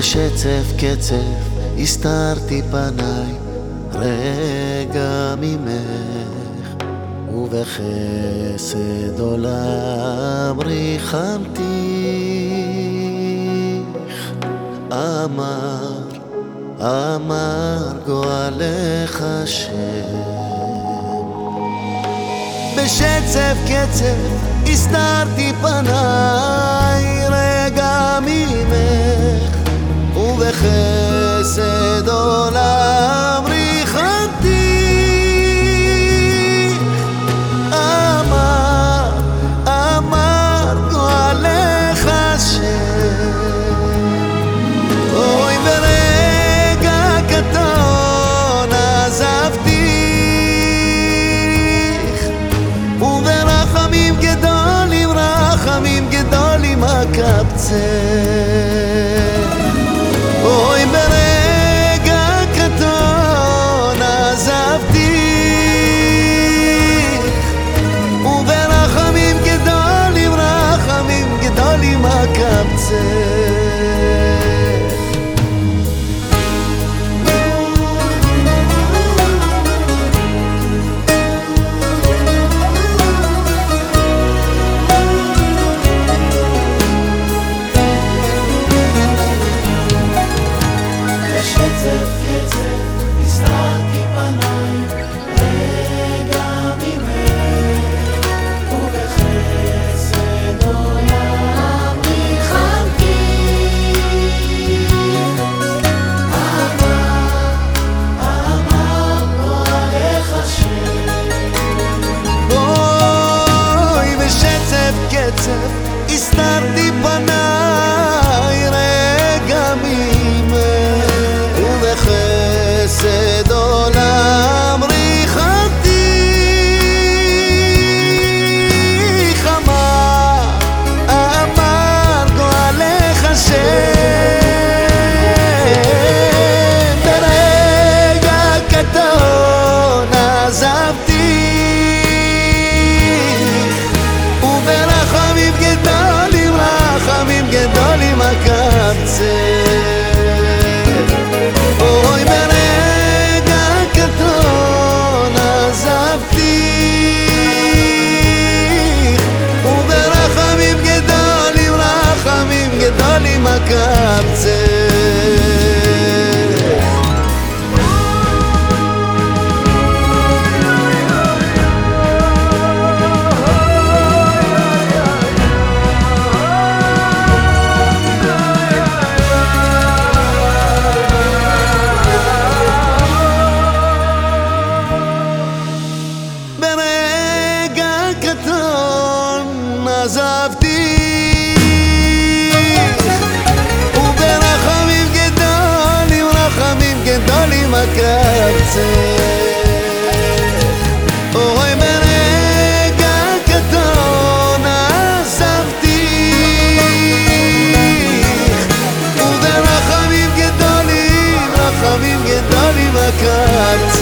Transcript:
בשצף קצף הסתרתי פניי רגע ממך ובחסד עולם ריחמתיך אמר, אמר גואלך השם. בשצף קצף הסתרתי פניי ובחסד עולם ריחמתי אמר, אמר גואלך השם. אוי ברגע קטון עזבתיך וברחמים גדולים, רחמים גדולים אקבצך בשצף קצף הסתרתי גדולים אקבצך אקבצך אוי ברגע קטון עזבתי. וברחמים גדולים, רחמים גדולים אקבצך